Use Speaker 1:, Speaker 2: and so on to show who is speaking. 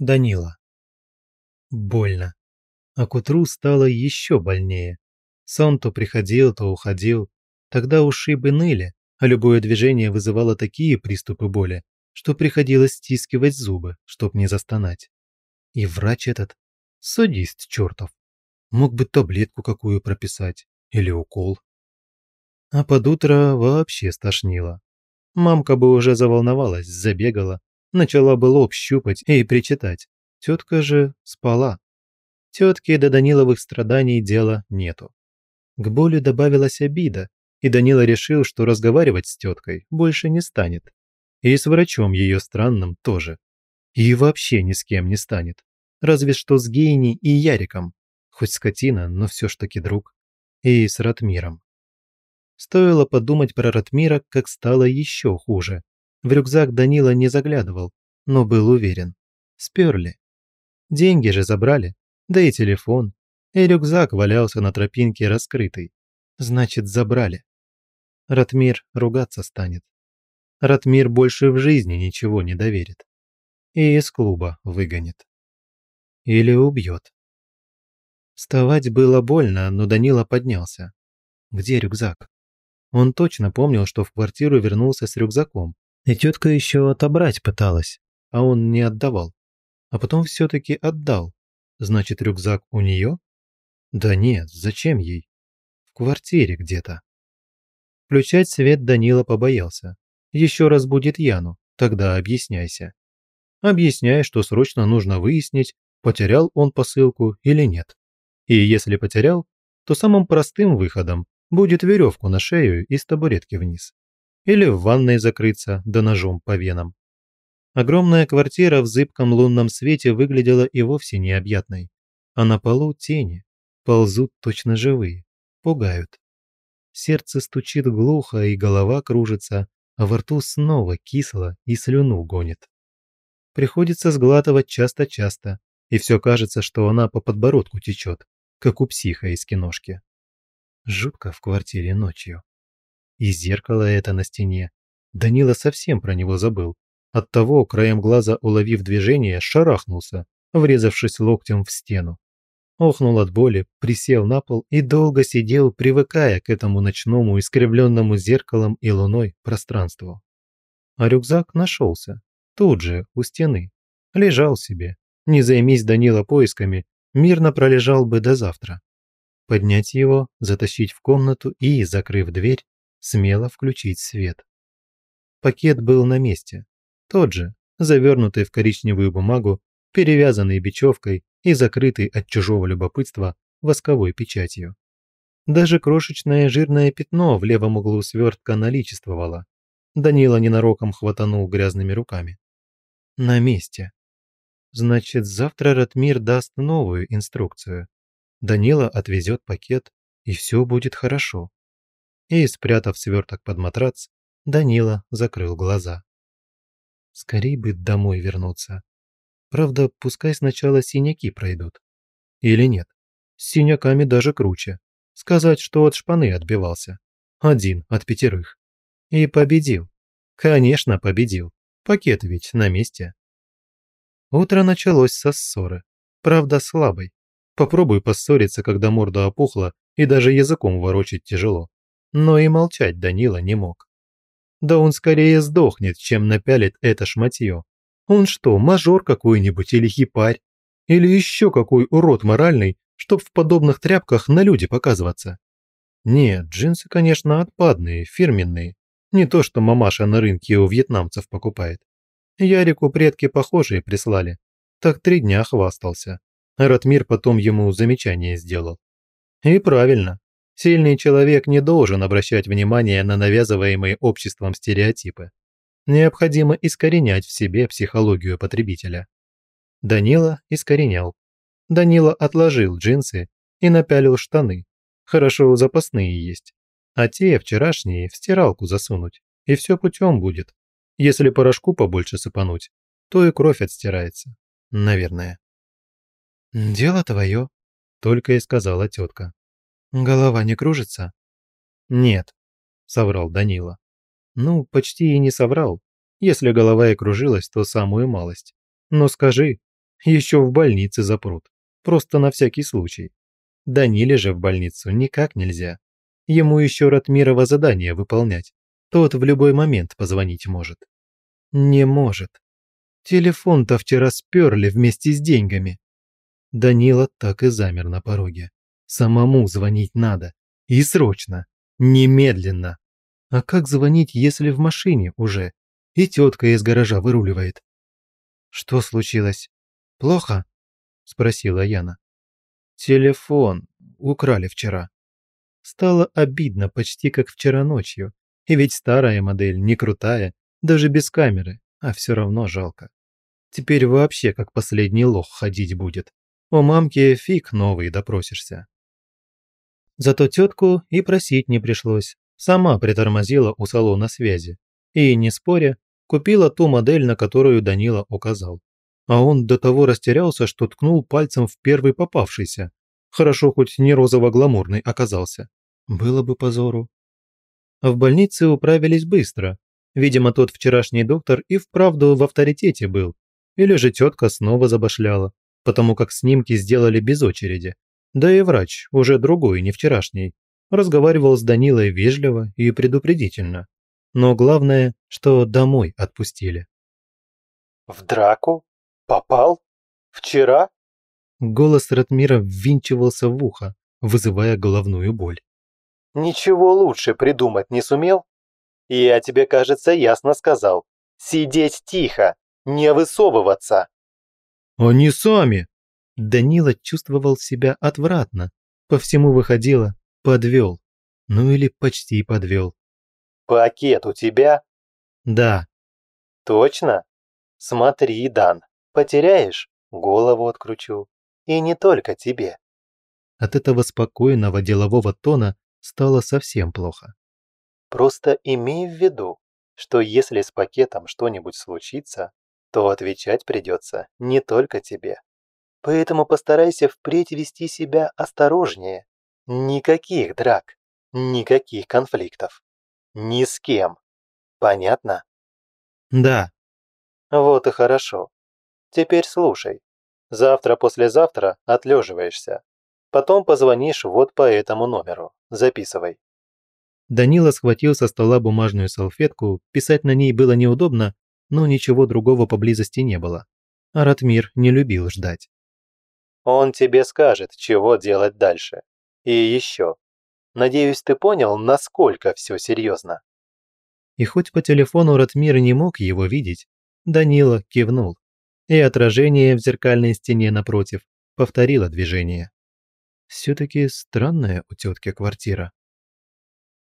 Speaker 1: Данила. Больно. А к утру стало еще больнее. Сон то приходил, то уходил. Тогда ушибы ныли, а любое движение вызывало такие приступы боли, что приходилось стискивать зубы, чтоб не застонать. И врач этот, садист чертов, мог бы таблетку какую прописать или укол. А под утро вообще стошнило. Мамка бы уже заволновалась, забегала, начала бы лоб щупать и причитать. Тетка же спала. Тетке до Даниловых страданий дела нету. К боли добавилась обида, и Данила решил, что разговаривать с теткой больше не станет. И с врачом ее странным тоже. И вообще ни с кем не станет. Разве что с Гейни и Яриком. Хоть скотина, но все ж таки друг. И с Ратмиром. Стоило подумать про Ратмира, как стало еще хуже. В рюкзак Данила не заглядывал, но был уверен. Сперли. Деньги же забрали, да и телефон. И рюкзак валялся на тропинке раскрытый. Значит, забрали. Ратмир ругаться станет. Ратмир больше в жизни ничего не доверит. И из клуба выгонит. Или убьет. Вставать было больно, но Данила поднялся. Где рюкзак? Он точно помнил, что в квартиру вернулся с рюкзаком. И тетка еще отобрать пыталась, а он не отдавал. А потом все-таки отдал. Значит, рюкзак у нее? Да нет, зачем ей? В квартире где-то. Включать свет Данила побоялся. Еще раз будет Яну, тогда объясняйся. Объясняй, что срочно нужно выяснить, потерял он посылку или нет. И если потерял, то самым простым выходом будет веревку на шею из табуретки вниз или в ванной закрыться да ножом по венам. Огромная квартира в зыбком лунном свете выглядела и вовсе необъятной, а на полу тени, ползут точно живые, пугают. Сердце стучит глухо, и голова кружится, а во рту снова кисло и слюну гонит. Приходится сглатывать часто-часто, и все кажется, что она по подбородку течет, как у психа из киношки. Жутко в квартире ночью. И зеркало это на стене. Данила совсем про него забыл. Оттого, краем глаза уловив движение, шарахнулся, врезавшись локтем в стену. Охнул от боли, присел на пол и долго сидел, привыкая к этому ночному искривленному зеркалом и луной пространству. А рюкзак нашелся. Тут же, у стены. Лежал себе. Не займись Данила поисками, мирно пролежал бы до завтра. Поднять его, затащить в комнату и, закрыв дверь, смело включить свет. Пакет был на месте. Тот же, завернутый в коричневую бумагу, перевязанный бечевкой и закрытый от чужого любопытства восковой печатью. Даже крошечное жирное пятно в левом углу свертка наличествовало. Данила ненароком хватанул грязными руками. На месте. Значит, завтра Ратмир даст новую инструкцию. Данила отвезет пакет, и все будет хорошо и, спрятав сверток под матрац, Данила закрыл глаза. Скорей бы домой вернуться. Правда, пускай сначала синяки пройдут. Или нет, с синяками даже круче. Сказать, что от шпаны отбивался. Один от пятерых. И победил. Конечно, победил. Пакет ведь на месте. Утро началось со ссоры. Правда, слабой. Попробуй поссориться, когда морда опухла и даже языком ворочить тяжело но и молчать Данила не мог. Да он скорее сдохнет, чем напялит это шматье. Он что, мажор какой-нибудь или хипарь? Или еще какой урод моральный, чтоб в подобных тряпках на люди показываться? Нет, джинсы, конечно, отпадные, фирменные. Не то, что мамаша на рынке у вьетнамцев покупает. Ярику предки похожие прислали. Так три дня хвастался. Ратмир потом ему замечание сделал. И правильно. Сильный человек не должен обращать внимание на навязываемые обществом стереотипы. Необходимо искоренять в себе психологию потребителя. Данила искоренял. Данила отложил джинсы и напялил штаны. Хорошо запасные есть. А те вчерашние в стиралку засунуть. И все путем будет. Если порошку побольше сыпануть, то и кровь отстирается. Наверное. «Дело твое», — только и сказала тетка. Голова не кружится? Нет, соврал Данила. Ну, почти и не соврал. Если голова и кружилась, то самую малость. Но скажи, еще в больнице запрут. Просто на всякий случай. Даниле же в больницу никак нельзя. Ему еще Ратмирова задание выполнять. Тот в любой момент позвонить может. Не может. Телефон-то вчера сперли вместе с деньгами. Данила так и замер на пороге. Самому звонить надо. И срочно. Немедленно. А как звонить, если в машине уже? И тетка из гаража выруливает. «Что случилось? Плохо?» – спросила Яна. «Телефон украли вчера». Стало обидно почти как вчера ночью. И ведь старая модель, не крутая, даже без камеры, а все равно жалко. Теперь вообще как последний лох ходить будет. У мамки фиг новый допросишься. Зато тетку и просить не пришлось. Сама притормозила у салона связи. И, не споря, купила ту модель, на которую Данила указал. А он до того растерялся, что ткнул пальцем в первый попавшийся. Хорошо, хоть не розово-гламурный оказался. Было бы позору. В больнице управились быстро. Видимо, тот вчерашний доктор и вправду в авторитете был. Или же тетка снова забашляла, потому как снимки сделали без очереди, да и врач, уже другой, не вчерашний, разговаривал с Данилой вежливо и предупредительно. Но главное, что домой отпустили.
Speaker 2: «В драку? Попал? Вчера?»
Speaker 1: Голос Ратмира ввинчивался в ухо, вызывая головную боль.
Speaker 2: «Ничего лучше придумать не сумел? Я тебе, кажется, ясно сказал. Сидеть тихо, не высовываться!»
Speaker 1: «Они сами!» Данила чувствовал себя отвратно. По всему выходило, подвел. Ну или почти подвел.
Speaker 2: «Пакет у тебя?»
Speaker 1: «Да».
Speaker 2: «Точно? Смотри, Дан, потеряешь, голову откручу. И не только тебе».
Speaker 1: От этого спокойного делового тона стало совсем плохо.
Speaker 2: «Просто имей в виду, что если с пакетом что-нибудь случится, то отвечать придется не только тебе. Поэтому постарайся впредь вести себя осторожнее. Никаких драк, никаких конфликтов. Ни с кем. Понятно?
Speaker 1: Да.
Speaker 2: Вот и хорошо. Теперь слушай. Завтра-послезавтра отлеживаешься. Потом позвонишь вот по этому номеру. Записывай.
Speaker 1: Данила схватил со стола бумажную салфетку, писать на ней было неудобно, но ничего другого поблизости не было. А Ратмир не любил ждать.
Speaker 2: Он тебе скажет, чего делать дальше. И еще. Надеюсь, ты понял, насколько все серьезно.
Speaker 1: И хоть по телефону Ратмир не мог его видеть, Данила кивнул. И отражение в зеркальной стене напротив повторило движение. Все-таки странная у тетки квартира.